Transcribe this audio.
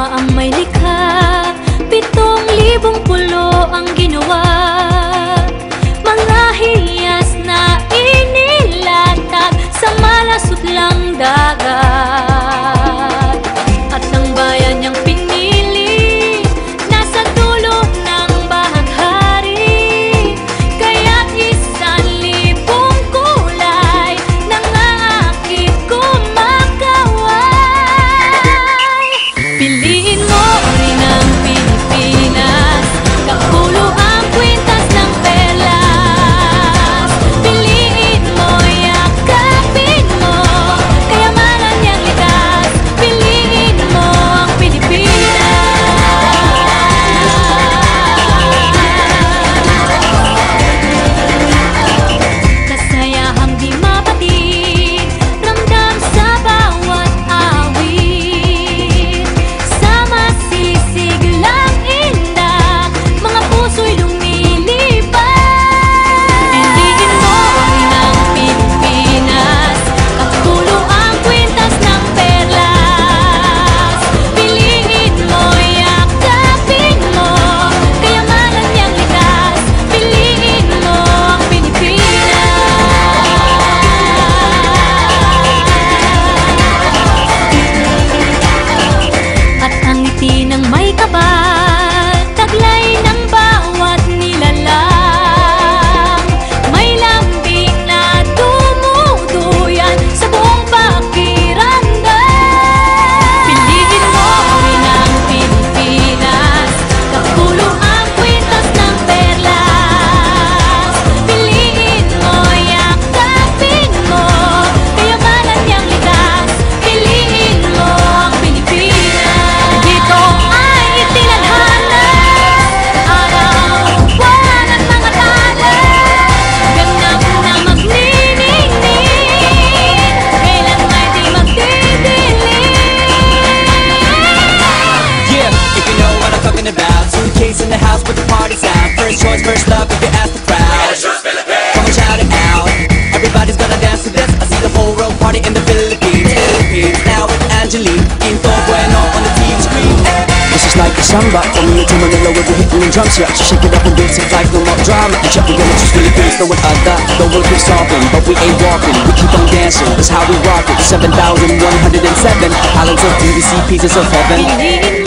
Ang may likha. Pitong libong pulo ang ginawa. Mga hiyas na inis party in the Philippines, Philippines. Now with Angelique, In Info Bueno on the TV screen. This is like a samba from the Manila with the hitting and drums, yeah. So shake it up and dance it like no more drama. You check the just Philippines, no one other. The world keeps talking, but we ain't walking. We keep on dancing, that's how we rock it. 7,107 islands of BBC pieces of heaven.